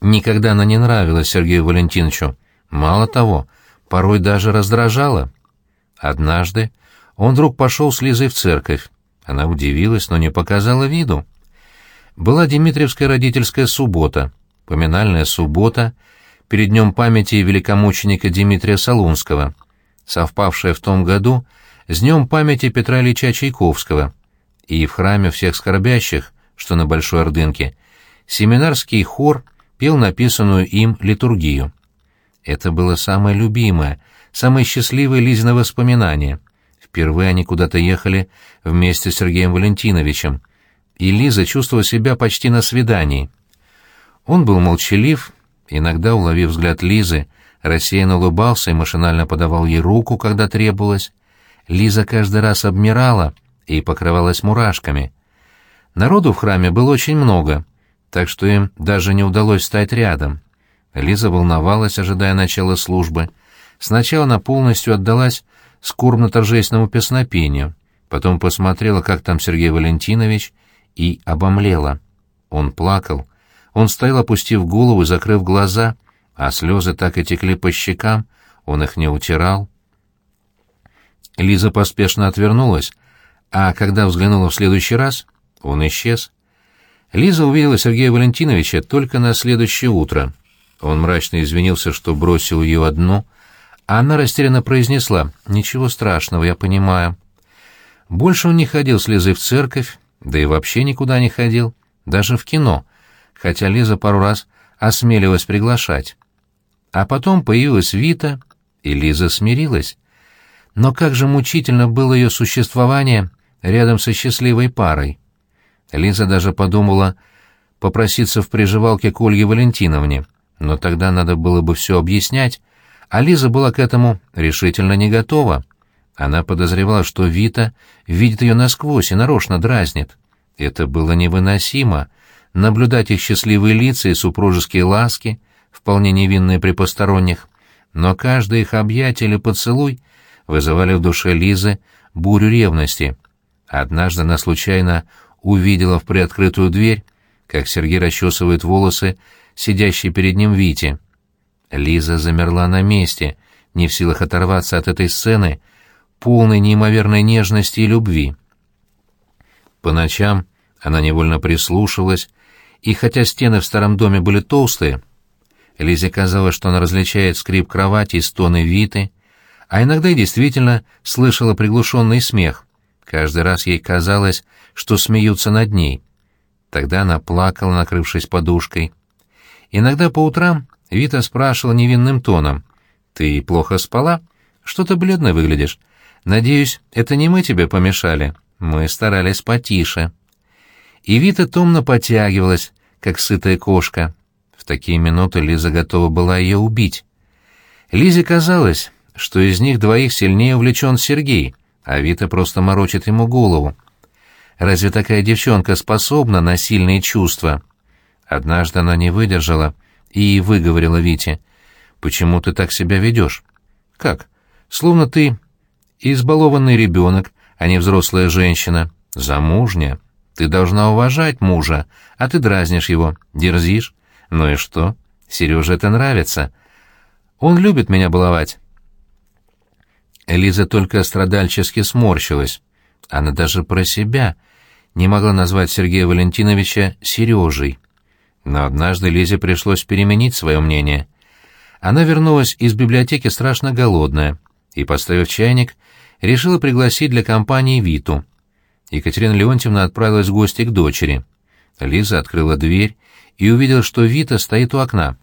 Никогда она не нравилась Сергею Валентиновичу. Мало того, порой даже раздражала. Однажды он вдруг пошел с Лизой в церковь. Она удивилась, но не показала виду. Была Дмитриевская родительская суббота, поминальная суббота, перед днем памяти великомученика Дмитрия Солунского, совпавшая в том году с днем памяти Петра Ильича Чайковского, и в храме всех скорбящих, что на Большой Ордынке, семинарский хор пел написанную им литургию. Это было самое любимое, самое счастливое Лизино воспоминание. Впервые они куда-то ехали вместе с Сергеем Валентиновичем, и Лиза чувствовала себя почти на свидании. Он был молчалив, иногда, уловив взгляд Лизы, рассеянно улыбался и машинально подавал ей руку, когда требовалось. Лиза каждый раз обмирала и покрывалась мурашками. Народу в храме было очень много, так что им даже не удалось стать рядом. Лиза волновалась, ожидая начала службы. Сначала она полностью отдалась скорбно-торжественному песнопению, потом посмотрела, как там Сергей Валентинович, и обомлела. Он плакал. Он стоял, опустив голову и закрыв глаза, а слезы так и текли по щекам, он их не утирал. Лиза поспешно отвернулась, а когда взглянула в следующий раз, он исчез. Лиза увидела Сергея Валентиновича только на следующее утро. Он мрачно извинился, что бросил ее одну, а она растерянно произнесла «Ничего страшного, я понимаю». Больше он не ходил с Лизой в церковь, да и вообще никуда не ходил, даже в кино, хотя Лиза пару раз осмеливалась приглашать. А потом появилась Вита, и Лиза смирилась. Но как же мучительно было ее существование рядом со счастливой парой. Лиза даже подумала попроситься в приживалке к Ольге Валентиновне, но тогда надо было бы все объяснять, а Лиза была к этому решительно не готова. Она подозревала, что Вита видит ее насквозь и нарочно дразнит. Это было невыносимо — наблюдать их счастливые лица и супружеские ласки, вполне невинные при посторонних, но каждое их объятие или поцелуй вызывали в душе Лизы бурю ревности. Однажды она случайно увидела в приоткрытую дверь, как Сергей расчесывает волосы, сидящий перед ним Вити. Лиза замерла на месте, не в силах оторваться от этой сцены, полной неимоверной нежности и любви. По ночам она невольно прислушивалась, и хотя стены в старом доме были толстые, Лизе казалось, что она различает скрип кровати и стоны Виты, а иногда и действительно слышала приглушенный смех. Каждый раз ей казалось, что смеются над ней. Тогда она плакала, накрывшись подушкой. Иногда по утрам Вита спрашивала невинным тоном. «Ты плохо спала? Что-то бледно выглядишь. Надеюсь, это не мы тебе помешали. Мы старались потише». И Вита томно потягивалась, как сытая кошка. В такие минуты Лиза готова была ее убить. Лизе казалось, что из них двоих сильнее увлечен Сергей, а просто морочит ему голову. Разве такая девчонка способна на сильные чувства? Однажды она не выдержала и выговорила Вите. «Почему ты так себя ведешь?» «Как? Словно ты избалованный ребенок, а не взрослая женщина. Замужняя. Ты должна уважать мужа, а ты дразнишь его, дерзишь. Ну и что? Сереже это нравится. Он любит меня баловать». Элиза только страдальчески сморщилась. Она даже про себя не могла назвать Сергея Валентиновича Сережей. Но однажды Лизе пришлось переменить свое мнение. Она вернулась из библиотеки страшно голодная и, поставив чайник, решила пригласить для компании Виту. Екатерина Леонтьевна отправилась в гости к дочери. Лиза открыла дверь и увидела, что Вита стоит у окна.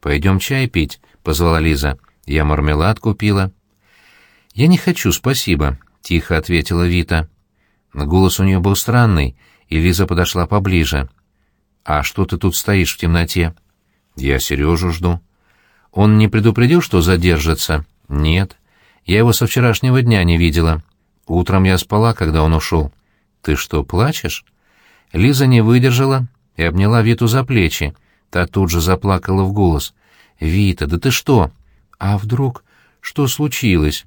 «Пойдем чай пить», — позвала Лиза. «Я мармелад купила». «Я не хочу, спасибо», — тихо ответила Вита. Голос у нее был странный, и Лиза подошла поближе. «А что ты тут стоишь в темноте?» «Я Сережу жду». «Он не предупредил, что задержится?» «Нет. Я его со вчерашнего дня не видела. Утром я спала, когда он ушел». «Ты что, плачешь?» Лиза не выдержала и обняла Виту за плечи. Та тут же заплакала в голос. «Вита, да ты что? А вдруг? Что случилось?»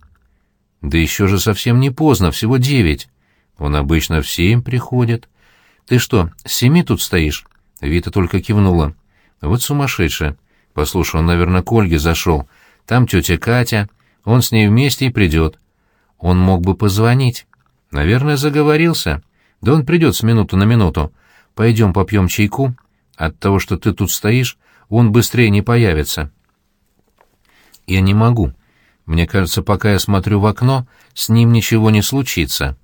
Да еще же совсем не поздно, всего девять. Он обычно в семь приходит. Ты что, с семи тут стоишь? Вита только кивнула. Вот сумасшедшая. Послушай, он, наверное, к Ольге зашел. Там тетя Катя. Он с ней вместе и придет. Он мог бы позвонить. Наверное, заговорился. Да он придет с минуту на минуту. Пойдем попьем чайку. От того, что ты тут стоишь, он быстрее не появится. Я не могу. Мне кажется, пока я смотрю в окно, с ним ничего не случится.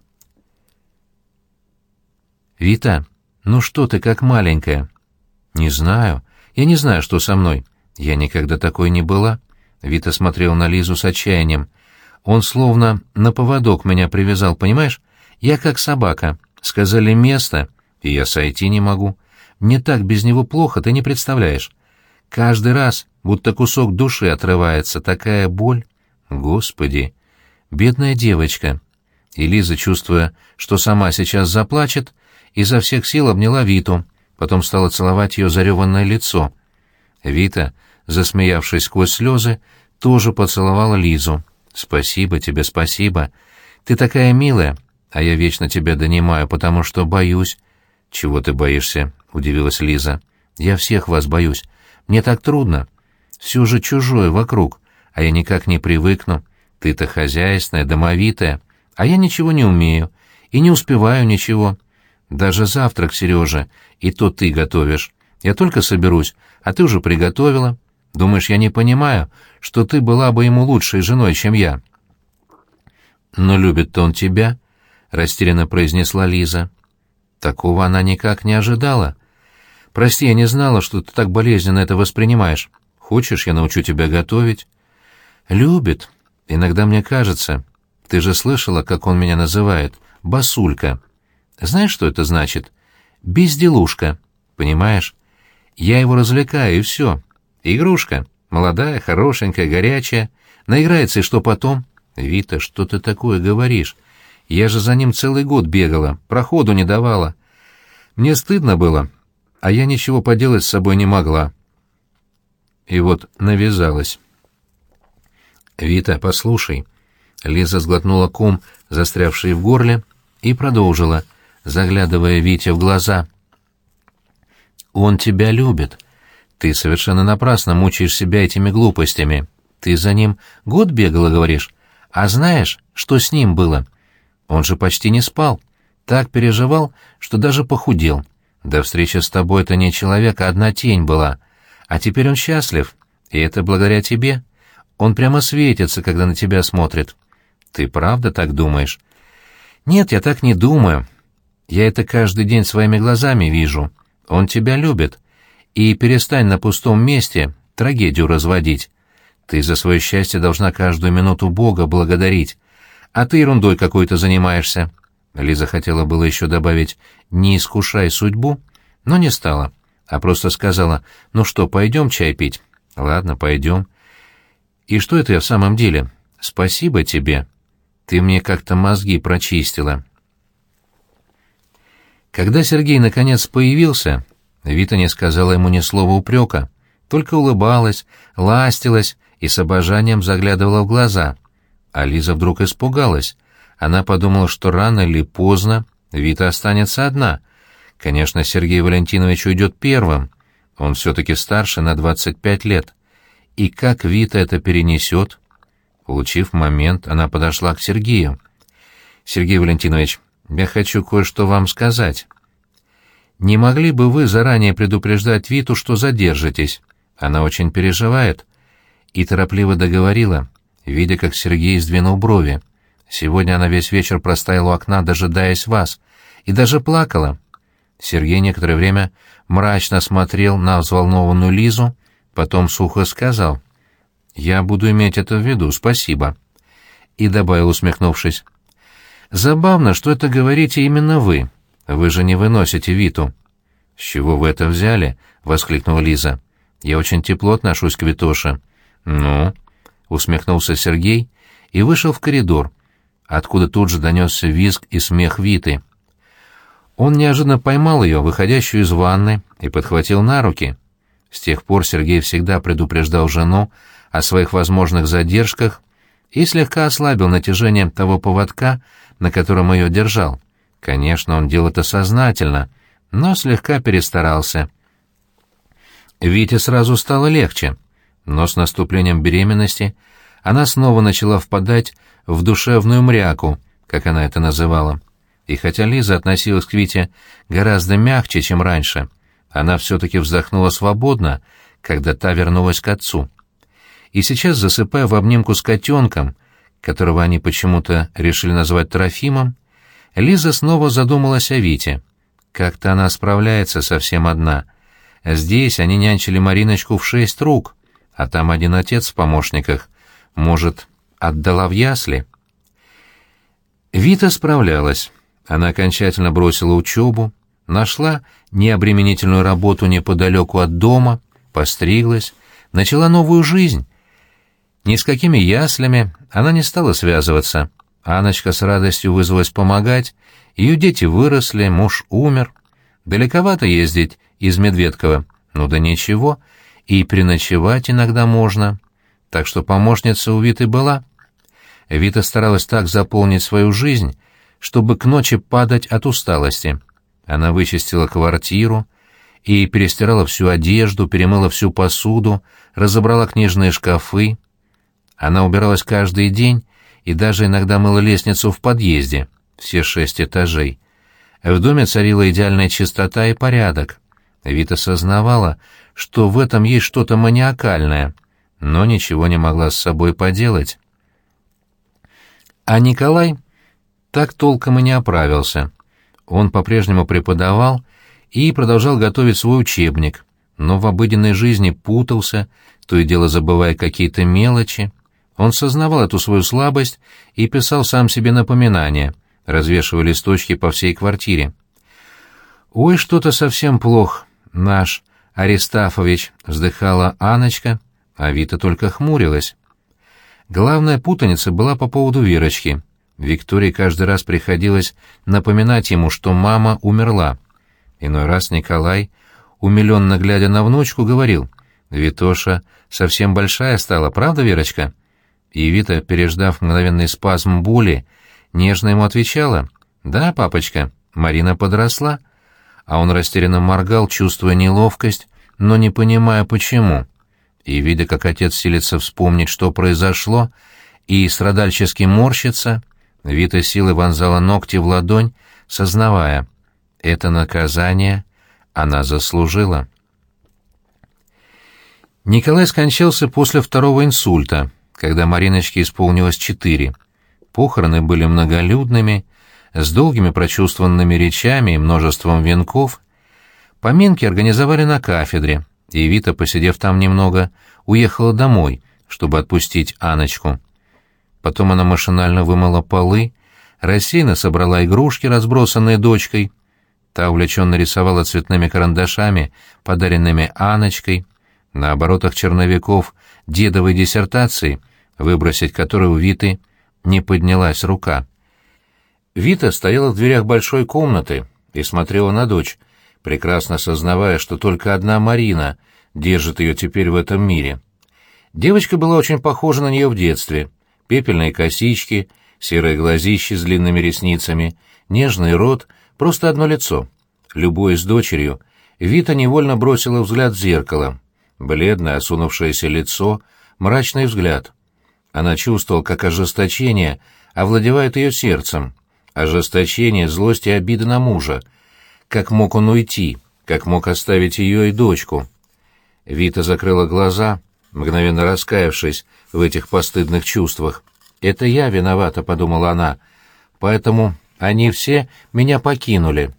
Вита, ну что ты как маленькая? Не знаю. Я не знаю, что со мной. Я никогда такой не была. Вита смотрел на Лизу с отчаянием. Он словно на поводок меня привязал, понимаешь? Я как собака. Сказали место, и я сойти не могу. Мне так без него плохо, ты не представляешь. Каждый раз, будто кусок души отрывается, такая боль. Господи! Бедная девочка. И Лиза, чувствуя, что сама сейчас заплачет, изо всех сил обняла Виту, потом стала целовать ее зареванное лицо. Вита, засмеявшись сквозь слезы, тоже поцеловала Лизу. «Спасибо тебе, спасибо. Ты такая милая, а я вечно тебя донимаю, потому что боюсь». «Чего ты боишься?» — удивилась Лиза. «Я всех вас боюсь. Мне так трудно. Все же чужое вокруг, а я никак не привыкну. Ты-то хозяйственная, домовитая, а я ничего не умею и не успеваю ничего. Даже завтрак, Сережа, и то ты готовишь. Я только соберусь, а ты уже приготовила. Думаешь, я не понимаю, что ты была бы ему лучшей женой, чем я?» «Но любит-то он тебя», — растерянно произнесла Лиза. Такого она никак не ожидала. «Прости, я не знала, что ты так болезненно это воспринимаешь. Хочешь, я научу тебя готовить?» «Любит. Иногда мне кажется. Ты же слышала, как он меня называет? Басулька. Знаешь, что это значит? Безделушка. Понимаешь? Я его развлекаю, и все. Игрушка. Молодая, хорошенькая, горячая. Наиграется, и что потом? Вита, что ты такое говоришь? Я же за ним целый год бегала, проходу не давала. Мне стыдно было, а я ничего поделать с собой не могла. И вот навязалась. «Вита, послушай». Лиза сглотнула ком, застрявший в горле, и продолжила, заглядывая Вите в глаза. «Он тебя любит. Ты совершенно напрасно мучаешь себя этими глупостями. Ты за ним год бегала, говоришь? А знаешь, что с ним было? Он же почти не спал. Так переживал, что даже похудел. До встречи с тобой это не человек, а одна тень была. А теперь он счастлив, и это благодаря тебе. Он прямо светится, когда на тебя смотрит. Ты правда так думаешь? Нет, я так не думаю. Я это каждый день своими глазами вижу. Он тебя любит. И перестань на пустом месте трагедию разводить. Ты за свое счастье должна каждую минуту Бога благодарить. А ты ерундой какой-то занимаешься. Лиза хотела было еще добавить «не искушай судьбу», но не стала, а просто сказала «ну что, пойдем чай пить?» «Ладно, пойдем». «И что это я в самом деле? Спасибо тебе. Ты мне как-то мозги прочистила». Когда Сергей наконец появился, Вита не сказала ему ни слова упрека, только улыбалась, ластилась и с обожанием заглядывала в глаза. А Лиза вдруг испугалась. Она подумала, что рано или поздно Вита останется одна. Конечно, Сергей Валентинович уйдет первым. Он все-таки старше на 25 лет. И как Вита это перенесет? Улучив момент, она подошла к Сергею. «Сергей Валентинович, я хочу кое-что вам сказать. Не могли бы вы заранее предупреждать Виту, что задержитесь? Она очень переживает». И торопливо договорила, видя, как Сергей сдвинул брови. «Сегодня она весь вечер простояла у окна, дожидаясь вас, и даже плакала». Сергей некоторое время мрачно смотрел на взволнованную Лизу, потом сухо сказал «Я буду иметь это в виду, спасибо». И добавил, усмехнувшись «Забавно, что это говорите именно вы. Вы же не выносите Виту». «С чего вы это взяли?» — воскликнула Лиза. «Я очень тепло отношусь к Витоше». «Ну?» — усмехнулся Сергей и вышел в коридор, откуда тут же донесся визг и смех Виты. Он неожиданно поймал ее, выходящую из ванны, и подхватил на руки. С тех пор Сергей всегда предупреждал жену о своих возможных задержках и слегка ослабил натяжение того поводка, на котором ее держал. Конечно, он делал это сознательно, но слегка перестарался. Вите сразу стало легче, но с наступлением беременности она снова начала впадать в душевную мряку, как она это называла. И хотя Лиза относилась к Вите гораздо мягче, чем раньше, она все-таки вздохнула свободно, когда та вернулась к отцу. И сейчас, засыпая в обнимку с котенком, которого они почему-то решили назвать Трофимом, Лиза снова задумалась о Вите. Как-то она справляется совсем одна. Здесь они нянчили Мариночку в шесть рук, а там один отец в помощниках. Может, отдала в ясли? Вита справлялась. Она окончательно бросила учебу, нашла необременительную работу неподалеку от дома, постриглась, начала новую жизнь. Ни с какими яслями она не стала связываться. Аночка с радостью вызвалась помогать, ее дети выросли, муж умер. Далековато ездить из Медведкова, ну да ничего, и переночевать иногда можно. Так что помощница у Виты была. Вита старалась так заполнить свою жизнь, чтобы к ночи падать от усталости. Она вычистила квартиру и перестирала всю одежду, перемыла всю посуду, разобрала книжные шкафы. Она убиралась каждый день и даже иногда мыла лестницу в подъезде, все шесть этажей. В доме царила идеальная чистота и порядок. Вита сознавала, что в этом есть что-то маниакальное, но ничего не могла с собой поделать. А Николай так толком и не оправился. Он по-прежнему преподавал и продолжал готовить свой учебник, но в обыденной жизни путался, то и дело забывая какие-то мелочи. Он сознавал эту свою слабость и писал сам себе напоминания, развешивая листочки по всей квартире. «Ой, что-то совсем плохо, наш Аристафович», — вздыхала Аночка, а Вита только хмурилась. Главная путаница была по поводу Верочки — Виктории каждый раз приходилось напоминать ему, что мама умерла. Иной раз Николай, умиленно глядя на внучку, говорил, «Витоша совсем большая стала, правда, Верочка?» И Вита, переждав мгновенный спазм боли, нежно ему отвечала, «Да, папочка, Марина подросла». А он растерянно моргал, чувствуя неловкость, но не понимая, почему. И, видя, как отец силится вспомнить, что произошло, и страдальчески морщится, — Вита силы вонзала ногти в ладонь, сознавая, это наказание она заслужила. Николай скончался после второго инсульта, когда Мариночке исполнилось четыре. Похороны были многолюдными, с долгими прочувствованными речами и множеством венков. Поминки организовали на кафедре, и Вита, посидев там немного, уехала домой, чтобы отпустить Аночку. Потом она машинально вымыла полы, рассеянно собрала игрушки, разбросанные дочкой. Та увлеченно рисовала цветными карандашами, подаренными Аночкой, на оборотах черновиков дедовой диссертации, выбросить которую у Виты не поднялась рука. Вита стояла в дверях большой комнаты и смотрела на дочь, прекрасно сознавая, что только одна Марина держит ее теперь в этом мире. Девочка была очень похожа на нее в детстве — пепельные косички, серые глазищи с длинными ресницами, нежный рот, просто одно лицо. Любой с дочерью, Вита невольно бросила взгляд в зеркало. Бледное, осунувшееся лицо, мрачный взгляд. Она чувствовала, как ожесточение овладевает ее сердцем. Ожесточение, злость и обида на мужа. Как мог он уйти? Как мог оставить ее и дочку? Вита закрыла глаза, мгновенно раскаявшись в этих постыдных чувствах. «Это я виновата», — подумала она, — «поэтому они все меня покинули».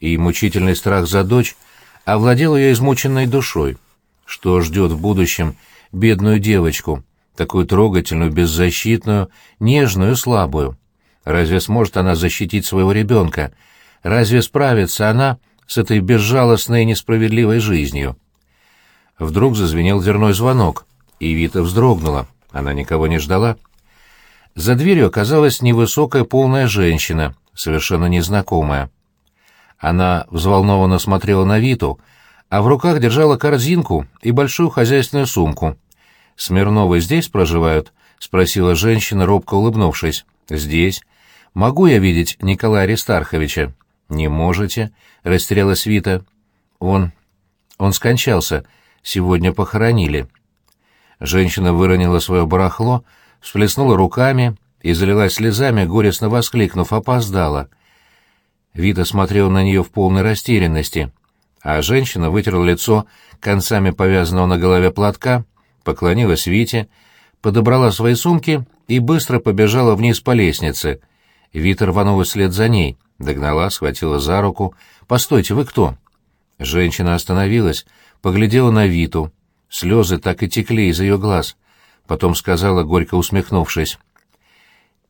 И мучительный страх за дочь овладел ее измученной душой. Что ждет в будущем бедную девочку, такую трогательную, беззащитную, нежную, слабую? Разве сможет она защитить своего ребенка? Разве справится она с этой безжалостной и несправедливой жизнью? Вдруг зазвенел дверной звонок, и Вита вздрогнула. Она никого не ждала. За дверью оказалась невысокая полная женщина, совершенно незнакомая. Она взволнованно смотрела на Виту, а в руках держала корзинку и большую хозяйственную сумку. «Смирновы здесь проживают?» — спросила женщина, робко улыбнувшись. «Здесь. Могу я видеть Николая Аристарховича?» «Не можете», — растерялась Вита. «Он... он скончался», сегодня похоронили». Женщина выронила свое барахло, всплеснула руками и залилась слезами, горестно воскликнув, опоздала. Вита смотрел на нее в полной растерянности, а женщина вытерла лицо концами повязанного на голове платка, поклонилась Вите, подобрала свои сумки и быстро побежала вниз по лестнице. Вита рванула вслед за ней, догнала, схватила за руку. «Постойте, вы кто?» Женщина остановилась, поглядела на Виту. Слезы так и текли из ее глаз. Потом сказала, горько усмехнувшись.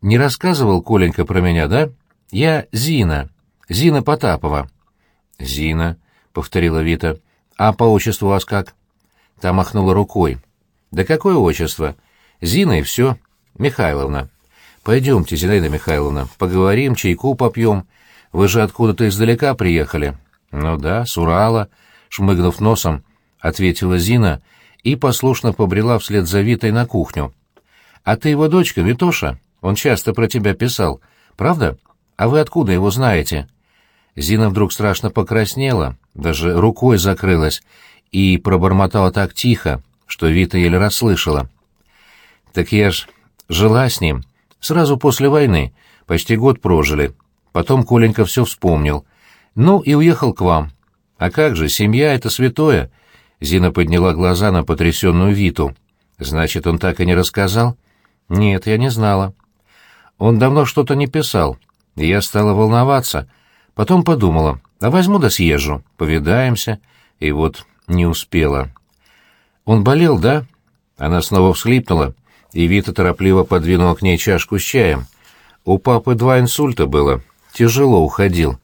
«Не рассказывал Коленька про меня, да? Я Зина, Зина Потапова». «Зина», — повторила Вита. «А по отчеству вас как?» Та махнула рукой. «Да какое отчество? Зина и все. Михайловна. Пойдемте, Зинаида Михайловна, поговорим, чайку попьем. Вы же откуда-то издалека приехали». «Ну да, с Урала», — шмыгнув носом, ответила Зина и послушно побрела вслед за Витой на кухню. «А ты его дочка, Витоша? Он часто про тебя писал. Правда? А вы откуда его знаете?» Зина вдруг страшно покраснела, даже рукой закрылась, и пробормотала так тихо, что Вита еле расслышала. «Так я ж жила с ним. Сразу после войны. Почти год прожили. Потом Коленька все вспомнил. Ну и уехал к вам. А как же, семья — это святое». Зина подняла глаза на потрясенную Виту. «Значит, он так и не рассказал?» «Нет, я не знала». «Он давно что-то не писал, я стала волноваться». Потом подумала, а возьму да съезжу, повидаемся. И вот не успела. Он болел, да? Она снова всхлипнула, и Вита торопливо подвинула к ней чашку с чаем. У папы два инсульта было, тяжело уходил.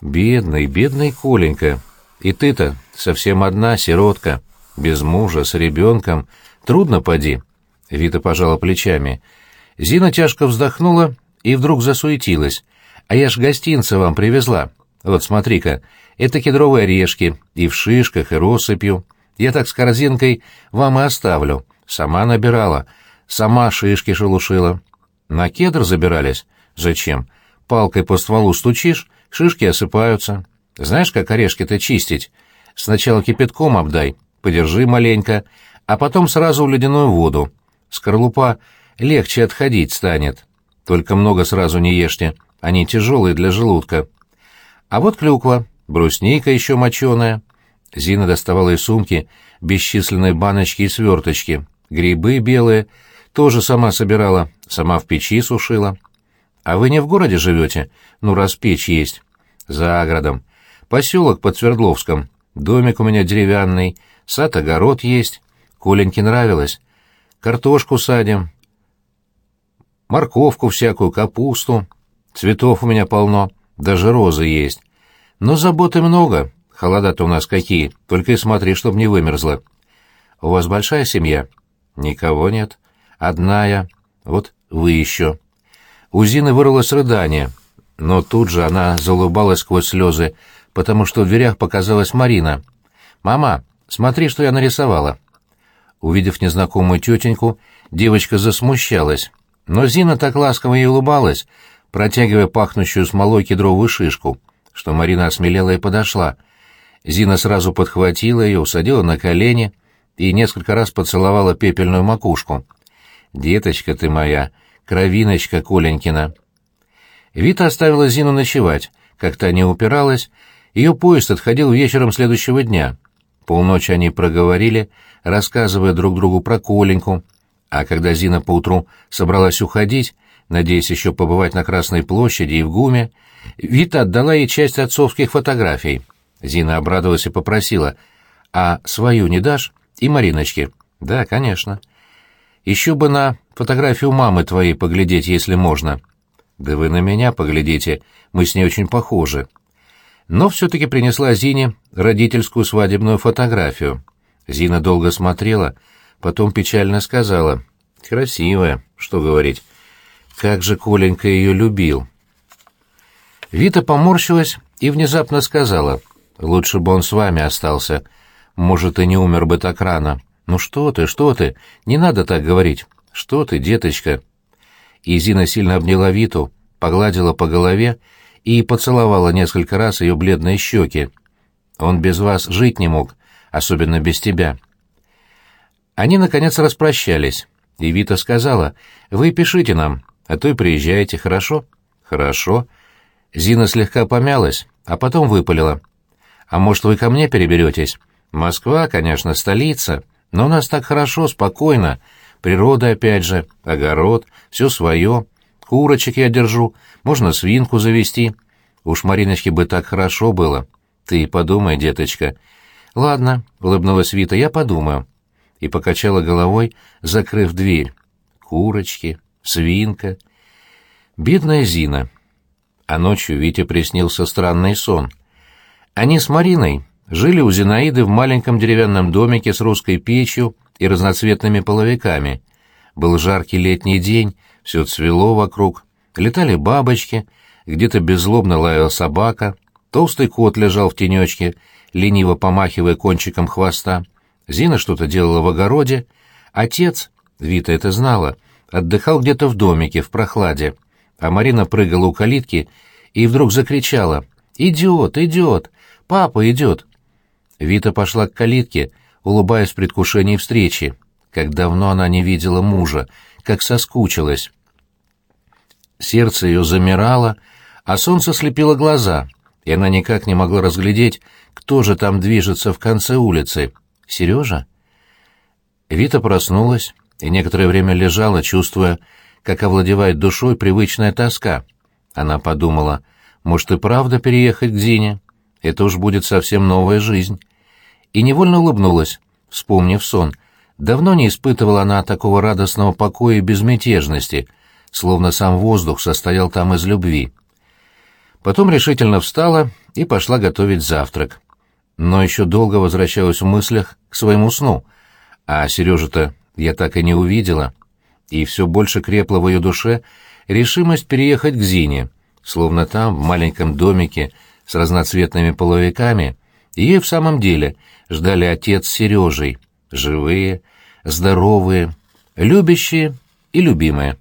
Бедный, бедный Коленька. И ты-то совсем одна, сиротка, без мужа, с ребенком. Трудно поди. Вита пожала плечами. Зина тяжко вздохнула и вдруг засуетилась. А я ж гостинца вам привезла. Вот смотри-ка, это кедровые орешки, и в шишках, и россыпью. Я так с корзинкой вам и оставлю. Сама набирала, сама шишки шелушила. На кедр забирались? Зачем? Палкой по стволу стучишь, шишки осыпаются. Знаешь, как орешки-то чистить? Сначала кипятком обдай, подержи маленько, а потом сразу в ледяную воду. Скорлупа легче отходить станет. Только много сразу не ешьте. Они тяжелые для желудка. А вот клюква, брусника еще моченая. Зина доставала из сумки бесчисленные баночки и сверточки. Грибы белые тоже сама собирала, сама в печи сушила. А вы не в городе живете? Ну, раз печь есть. За городом. Поселок под Свердловском. Домик у меня деревянный, сад-огород есть. Коленьке нравилось. Картошку садим, морковку всякую, капусту. Цветов у меня полно, даже розы есть. Но заботы много, холода-то у нас какие, только и смотри, чтоб не вымерзла. У вас большая семья? Никого нет. Одна я. Вот вы еще. У Зины вырвалось рыдание, но тут же она заулыбалась сквозь слезы, потому что в дверях показалась Марина. «Мама, смотри, что я нарисовала». Увидев незнакомую тетеньку, девочка засмущалась, но Зина так ласково ей улыбалась, протягивая пахнущую смолой кедровую шишку, что Марина осмелела и подошла. Зина сразу подхватила ее, усадила на колени и несколько раз поцеловала пепельную макушку. «Деточка ты моя, кровиночка Коленькина!» Вита оставила Зину ночевать, как-то не упиралась, ее поезд отходил вечером следующего дня. Полночи они проговорили, рассказывая друг другу про Коленьку, а когда Зина поутру собралась уходить, надеясь еще побывать на Красной площади и в ГУМе, Вита отдала ей часть отцовских фотографий. Зина обрадовалась и попросила, «А свою не дашь? И Мариночке?» «Да, конечно». «Еще бы на фотографию мамы твоей поглядеть, если можно». «Да вы на меня поглядите, мы с ней очень похожи». Но все-таки принесла Зине родительскую свадебную фотографию. Зина долго смотрела, потом печально сказала, «Красивая, что говорить». Как же Коленька ее любил! Вита поморщилась и внезапно сказала, «Лучше бы он с вами остался. Может, и не умер бы так рано. Ну что ты, что ты? Не надо так говорить. Что ты, деточка?» И Зина сильно обняла Виту, погладила по голове и поцеловала несколько раз ее бледные щеки. «Он без вас жить не мог, особенно без тебя». Они, наконец, распрощались, и Вита сказала, «Вы пишите нам, а то и приезжаете, хорошо?» «Хорошо». Зина слегка помялась, а потом выпалила. «А может, вы ко мне переберетесь? Москва, конечно, столица, но у нас так хорошо, спокойно. Природа, опять же, огород, все свое. Курочек я держу, можно свинку завести. Уж Мариночке бы так хорошо было. Ты подумай, деточка». «Ладно», — улыбнулась Вита, — «я подумаю». И покачала головой, закрыв дверь. «Курочки, свинка». Бедная Зина. А ночью Вите приснился странный сон. Они с Мариной жили у Зинаиды в маленьком деревянном домике с русской печью и разноцветными половиками. Был жаркий летний день, все цвело вокруг, летали бабочки, где-то беззлобно лаяла собака, толстый кот лежал в тенечке, лениво помахивая кончиком хвоста. Зина что-то делала в огороде. Отец, Вита это знала, отдыхал где-то в домике, в прохладе а Марина прыгала у калитки и вдруг закричала «Идет, идет! Папа идет!» Вита пошла к калитке, улыбаясь в предвкушении встречи. Как давно она не видела мужа, как соскучилась. Сердце ее замирало, а солнце слепило глаза, и она никак не могла разглядеть, кто же там движется в конце улицы. «Сережа?» Вита проснулась и некоторое время лежала, чувствуя, как овладевает душой привычная тоска. Она подумала, может и правда переехать к Зине? Это уж будет совсем новая жизнь. И невольно улыбнулась, вспомнив сон. Давно не испытывала она такого радостного покоя и безмятежности, словно сам воздух состоял там из любви. Потом решительно встала и пошла готовить завтрак. Но еще долго возвращалась в мыслях к своему сну. А Сережу-то я так и не увидела и все больше крепла в ее душе решимость переехать к Зине, словно там, в маленьком домике с разноцветными половиками, ее в самом деле ждали отец с Сережей, живые, здоровые, любящие и любимые.